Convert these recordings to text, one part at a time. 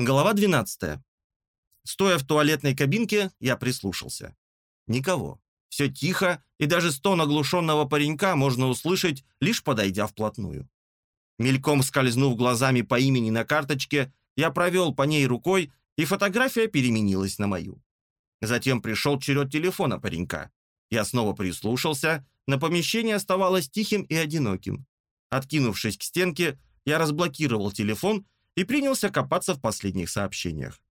Глава 12. Стоя в туалетной кабинке, я прислушался. Никого. Все тихо, и даже стон оглушенного паренька можно услышать, лишь подойдя вплотную. Мельком скользнув глазами по имени на карточке, я провел по ней рукой, и фотография переменилась на мою. Затем пришел черед телефона паренька. Я снова прислушался, но помещение оставалось тихим и одиноким. Откинувшись к стенке, я разблокировал телефон и принялся копаться в последних сообщениях.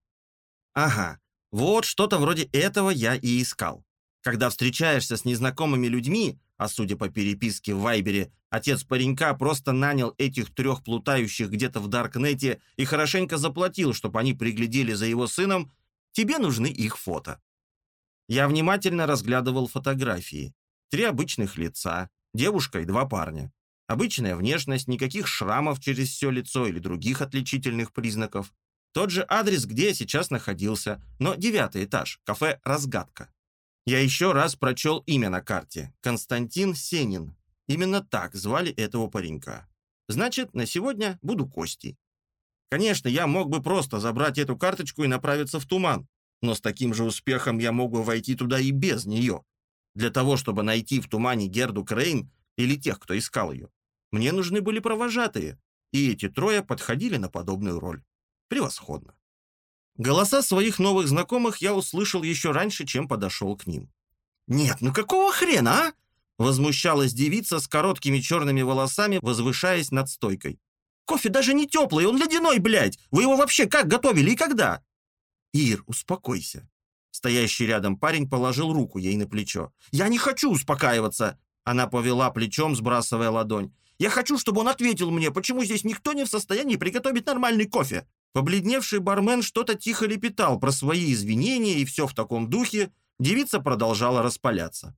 Ага, вот что-то вроде этого я и искал. Когда встречаешься с незнакомыми людьми, а судя по переписке в Вайбере, отец паренька просто нанял этих трех плутающих где-то в Даркнете и хорошенько заплатил, чтобы они приглядели за его сыном, тебе нужны их фото. Я внимательно разглядывал фотографии. Три обычных лица, девушка и два парня. Обычная внешность, никаких шрамов через все лицо или других отличительных признаков. Тот же адрес, где я сейчас находился, но девятый этаж, кафе «Разгадка». Я еще раз прочел имя на карте. Константин Сенин. Именно так звали этого паренька. Значит, на сегодня буду Костей. Конечно, я мог бы просто забрать эту карточку и направиться в туман, но с таким же успехом я мог бы войти туда и без нее. Для того, чтобы найти в тумане Герду Крейн или тех, кто искал ее, мне нужны были провожатые, и эти трое подходили на подобную роль. Превосходно. Голоса своих новых знакомых я услышал еще раньше, чем подошел к ним. «Нет, ну какого хрена, а?» Возмущалась девица с короткими черными волосами, возвышаясь над стойкой. «Кофе даже не теплый, он ледяной, блядь! Вы его вообще как готовили и когда?» «Ир, успокойся». Стоящий рядом парень положил руку ей на плечо. «Я не хочу успокаиваться!» Она повела плечом, сбрасывая ладонь. Я хочу, чтобы он ответил мне, почему здесь никто не в состоянии приготовить нормальный кофе». Побледневший бармен что-то тихо лепетал про свои извинения и все в таком духе, девица продолжала распаляться.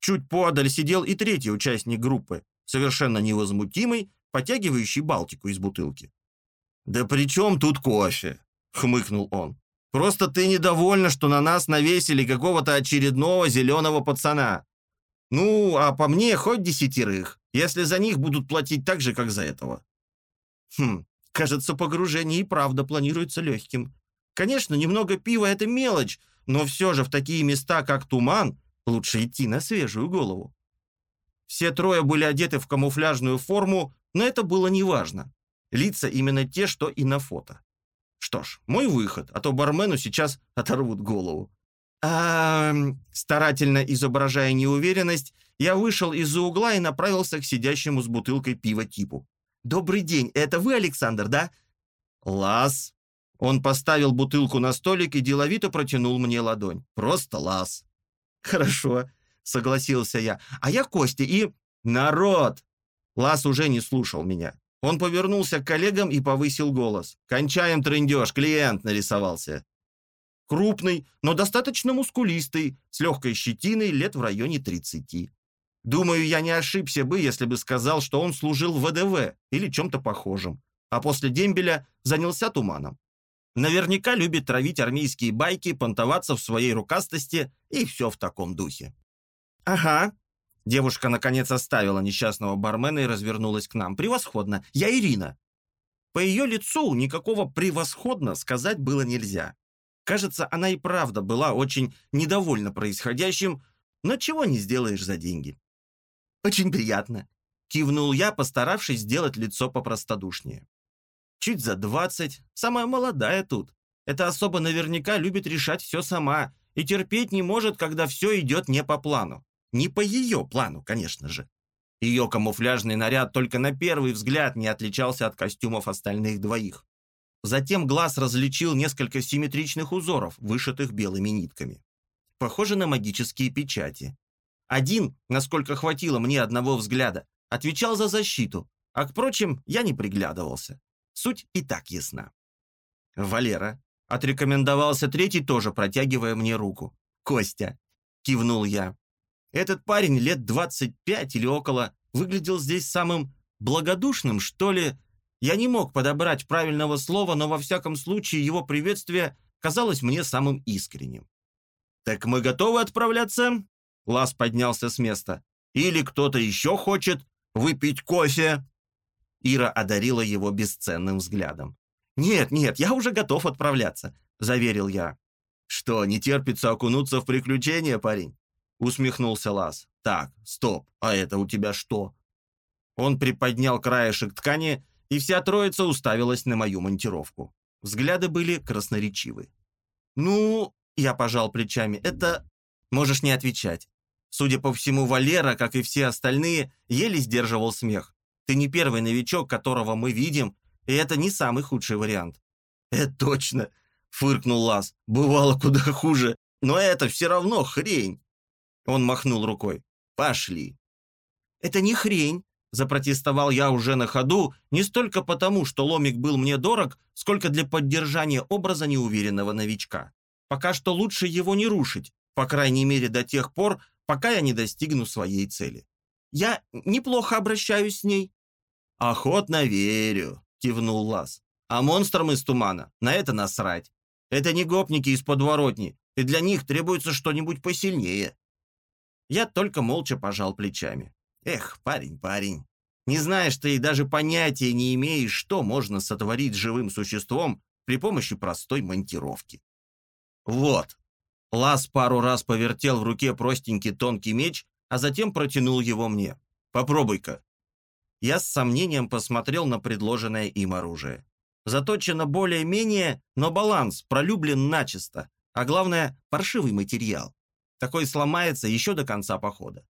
Чуть подаль сидел и третий участник группы, совершенно невозмутимый, потягивающий Балтику из бутылки. «Да при чем тут кофе?» — хмыкнул он. «Просто ты недовольна, что на нас навесили какого-то очередного зеленого пацана. Ну, а по мне хоть десятерых если за них будут платить так же, как за этого. Хм, кажется, погружение и правда планируется легким. Конечно, немного пива – это мелочь, но все же в такие места, как Туман, лучше идти на свежую голову. Все трое были одеты в камуфляжную форму, но это было неважно. Лица именно те, что и на фото. Что ж, мой выход, а то бармену сейчас оторвут голову. А, старательно изображая неуверенность, я вышел из-за угла и направился к сидящему с бутылкой пива типу. «Добрый день, это вы, Александр, да?» «Лас». Он поставил бутылку на столик и деловито протянул мне ладонь. «Просто лас». «Хорошо», — согласился я. «А я Костя и...» «Народ!» Лас уже не слушал меня. Он повернулся к коллегам и повысил голос. «Кончаем трындеж, клиент нарисовался». Крупный, но достаточно мускулистый, с легкой щетиной, лет в районе 30. Думаю, я не ошибся бы, если бы сказал, что он служил в ВДВ или чем-то похожем, а после дембеля занялся туманом. Наверняка любит травить армейские байки, понтоваться в своей рукастости и все в таком духе. «Ага». Девушка, наконец, оставила несчастного бармена и развернулась к нам. «Превосходно. Я Ирина». По ее лицу никакого «превосходно» сказать было нельзя. Кажется, она и правда была очень недовольна происходящим, но чего не сделаешь за деньги. «Очень приятно», — кивнул я, постаравшись сделать лицо попростодушнее. «Чуть за двадцать, самая молодая тут. Это особо наверняка любит решать все сама и терпеть не может, когда все идет не по плану. Не по ее плану, конечно же. Ее камуфляжный наряд только на первый взгляд не отличался от костюмов остальных двоих. Затем глаз различил несколько симметричных узоров, вышитых белыми нитками. Похоже на магические печати. Один, насколько хватило мне одного взгляда, отвечал за защиту, а к прочим я не приглядывался. Суть и так ясна. «Валера», — отрекомендовался третий, тоже протягивая мне руку. «Костя», — кивнул я. Этот парень лет 25 или около выглядел здесь самым благодушным, что ли, я не мог подобрать правильного слова, но во всяком случае его приветствие казалось мне самым искренним. «Так мы готовы отправляться?» Лас поднялся с места. «Или кто-то еще хочет выпить кофе?» Ира одарила его бесценным взглядом. «Нет, нет, я уже готов отправляться», — заверил я. «Что, не терпится окунуться в приключения, парень?» — усмехнулся Лас. «Так, стоп, а это у тебя что?» Он приподнял краешек ткани, и вся троица уставилась на мою монтировку. Взгляды были красноречивы. «Ну...» — я пожал плечами. «Это... Можешь не отвечать. Судя по всему, Валера, как и все остальные, еле сдерживал смех. Ты не первый новичок, которого мы видим, и это не самый худший вариант». «Это точно!» — фыркнул Лас. «Бывало куда хуже, но это все равно хрень!» Он махнул рукой. «Пошли!» «Это не хрень!» — запротестовал я уже на ходу, не столько потому, что ломик был мне дорог, сколько для поддержания образа неуверенного новичка. Пока что лучше его не рушить, по крайней мере до тех пор, пока я не достигну своей цели. Я неплохо обращаюсь с ней». «Охотно верю», — кивнул Лас. «А монстрам из тумана на это насрать. Это не гопники из подворотни, и для них требуется что-нибудь посильнее». Я только молча пожал плечами. «Эх, парень, парень, не знаешь ты и даже понятия не имеешь, что можно сотворить живым существом при помощи простой монтировки». «Вот», Лас пару раз повертел в руке простенький тонкий меч, а затем протянул его мне. «Попробуй-ка». Я с сомнением посмотрел на предложенное им оружие. Заточено более-менее, но баланс пролюблен начисто, а главное – паршивый материал. Такой сломается еще до конца похода.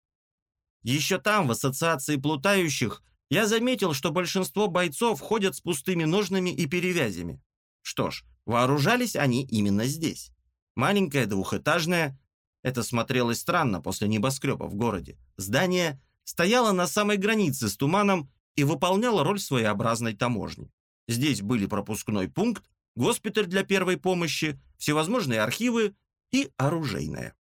Еще там, в ассоциации плутающих, я заметил, что большинство бойцов ходят с пустыми ножными и перевязями. Что ж, вооружались они именно здесь. Маленькое двухэтажное, это смотрелось странно после небоскреба в городе, здание стояло на самой границе с туманом и выполняло роль своеобразной таможни. Здесь были пропускной пункт, госпиталь для первой помощи, всевозможные архивы и оружейное.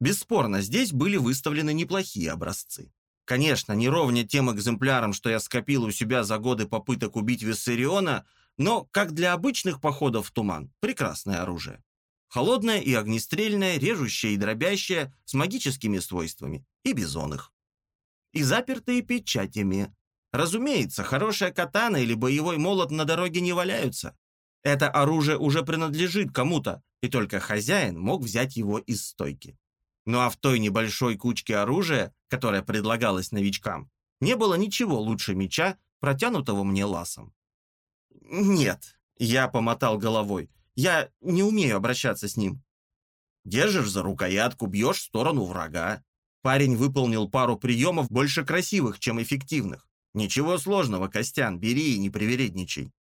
Бесспорно, здесь были выставлены неплохие образцы. Конечно, не ровня тем экземплярам, что я скопил у себя за годы попыток убить Виссариона, но, как для обычных походов в туман, прекрасное оружие. Холодная и огнестрельная, режущая и дробящая, с магическими свойствами, и бизонных. И запертые печатями. Разумеется, хорошая катана или боевой молот на дороге не валяются. Это оружие уже принадлежит кому-то, и только хозяин мог взять его из стойки. Ну а в той небольшой кучке оружия, которая предлагалась новичкам, не было ничего лучше меча, протянутого мне ласом. «Нет», — я помотал головой, я не умею обращаться с ним. Держишь за рукоятку, бьешь в сторону врага. Парень выполнил пару приемов больше красивых, чем эффективных. Ничего сложного, Костян, бери и не привередничай.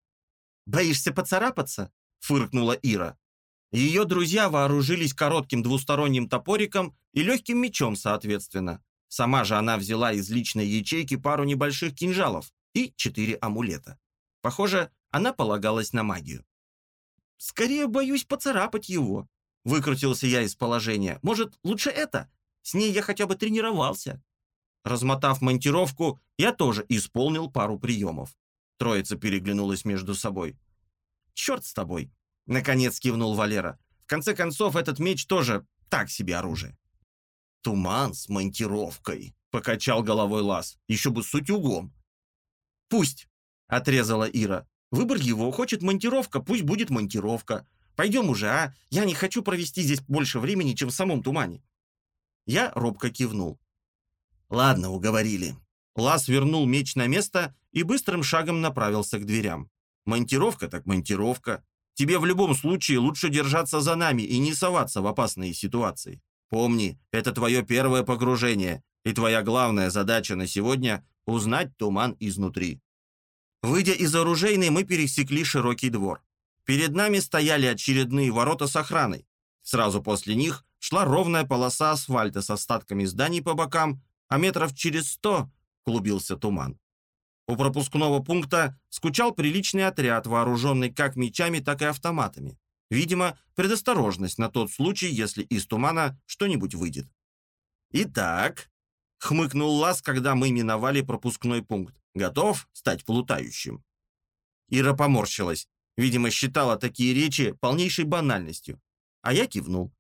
«Боишься поцарапаться?» — фыркнула Ира. Ее друзья вооружились коротким двусторонним топориком и легким мечом, соответственно. Сама же она взяла из личной ячейки пару небольших кинжалов и четыре амулета. Похоже, она полагалась на магию. «Скорее боюсь поцарапать его», — выкрутился я из положения. «Может, лучше это? С ней я хотя бы тренировался». Размотав монтировку, я тоже исполнил пару приемов. Троица переглянулась между собой. «Черт с тобой!» — наконец кивнул Валера. «В конце концов, этот меч тоже так себе оружие». «Туман с монтировкой», — покачал головой Лас. «Еще бы с утюгом». «Пусть», — отрезала Ира. Выбор его. Хочет монтировка, пусть будет монтировка. Пойдем уже, а? Я не хочу провести здесь больше времени, чем в самом тумане». Я робко кивнул. «Ладно, уговорили». Лас вернул меч на место и быстрым шагом направился к дверям. «Монтировка так монтировка. Тебе в любом случае лучше держаться за нами и не соваться в опасные ситуации. Помни, это твое первое погружение, и твоя главная задача на сегодня — узнать туман изнутри. Выйдя из оружейной, мы пересекли широкий двор. Перед нами стояли очередные ворота с охраной. Сразу после них шла ровная полоса асфальта с остатками зданий по бокам, а метров через сто клубился туман. У пропускного пункта скучал приличный отряд, вооруженный как мечами, так и автоматами. Видимо, предосторожность на тот случай, если из тумана что-нибудь выйдет. «Итак», — хмыкнул Лас, когда мы миновали пропускной пункт, Готов стать плутающим?» Ира поморщилась. Видимо, считала такие речи полнейшей банальностью. А я кивнул.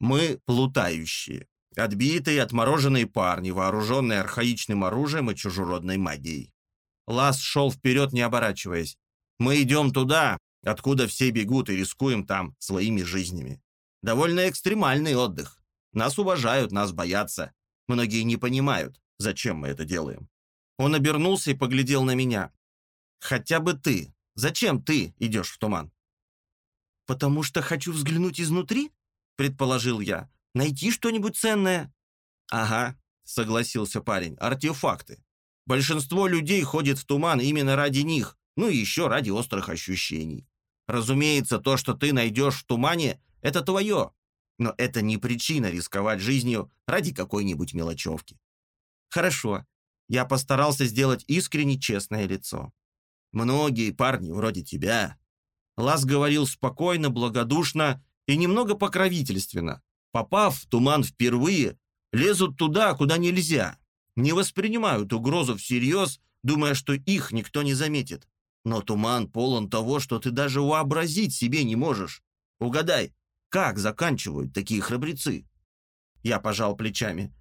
«Мы плутающие. Отбитые, отмороженные парни, вооруженные архаичным оружием и чужеродной магией». Лас шел вперед, не оборачиваясь. «Мы идем туда, откуда все бегут и рискуем там своими жизнями. Довольно экстремальный отдых. Нас уважают, нас боятся. Многие не понимают, зачем мы это делаем. Он обернулся и поглядел на меня. «Хотя бы ты. Зачем ты идешь в туман?» «Потому что хочу взглянуть изнутри?» – предположил я. «Найти что-нибудь ценное?» «Ага», – согласился парень, – «артефакты. Большинство людей ходит в туман именно ради них, ну и еще ради острых ощущений. Разумеется, то, что ты найдешь в тумане, это твое, но это не причина рисковать жизнью ради какой-нибудь мелочевки. Хорошо, я постарался сделать искренне честное лицо. Многие парни вроде тебя. Лас говорил спокойно, благодушно и немного покровительственно. Попав в туман впервые, лезут туда, куда нельзя. Не воспринимают угрозу всерьез, думая, что их никто не заметит. Но туман полон того, что ты даже вообразить себе не можешь. Угадай, как заканчивают такие храбрецы? Я пожал плечами.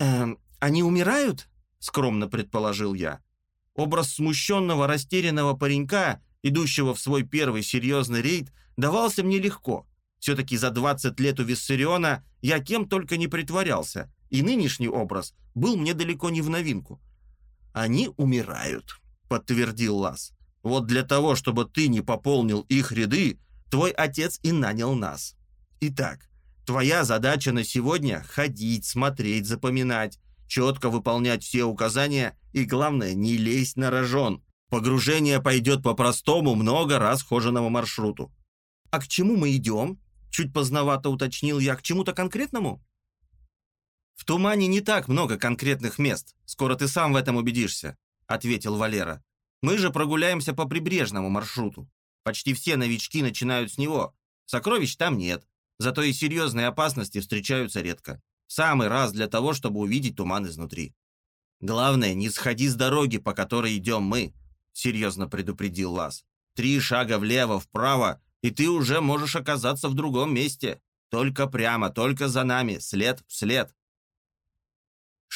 «Эм, они умирают?» — скромно предположил я. Образ смущенного, растерянного паренька, идущего в свой первый серьезный рейд, давался мне легко. Все-таки за 20 лет у Виссариона я кем только не притворялся, и нынешний образ был мне далеко не в новинку. «Они умирают», — подтвердил Лас. «Вот для того, чтобы ты не пополнил их ряды, твой отец и нанял нас. Итак, твоя задача на сегодня — ходить, смотреть, запоминать, четко выполнять все указания и, главное, не лезть на рожон. Погружение пойдет по простому, много раз хоженому маршруту. «А к чему мы идем?» — чуть поздновато уточнил я. «К чему-то конкретному?» «В тумане не так много конкретных мест. Скоро ты сам в этом убедишься», — ответил Валера. «Мы же прогуляемся по прибрежному маршруту. Почти все новички начинают с него. Сокровищ там нет. Зато и серьезные опасности встречаются редко. Самый раз для того, чтобы увидеть туман изнутри. «Главное, не сходи с дороги, по которой идем мы», — серьезно предупредил Лас. «Три шага влево, вправо, и ты уже можешь оказаться в другом месте. Только прямо, только за нами, след в след».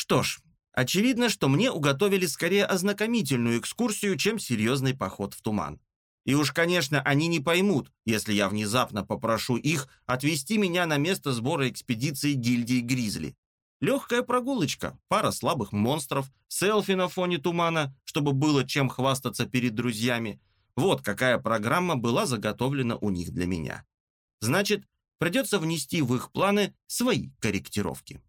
Что ж, очевидно, что мне уготовили скорее ознакомительную экскурсию, чем серьезный поход в туман. И уж, конечно, они не поймут, если я внезапно попрошу их отвезти меня на место сбора экспедиции гильдии Гризли. Легкая прогулочка, пара слабых монстров, селфи на фоне тумана, чтобы было чем хвастаться перед друзьями. Вот какая программа была заготовлена у них для меня. Значит, придется внести в их планы свои корректировки.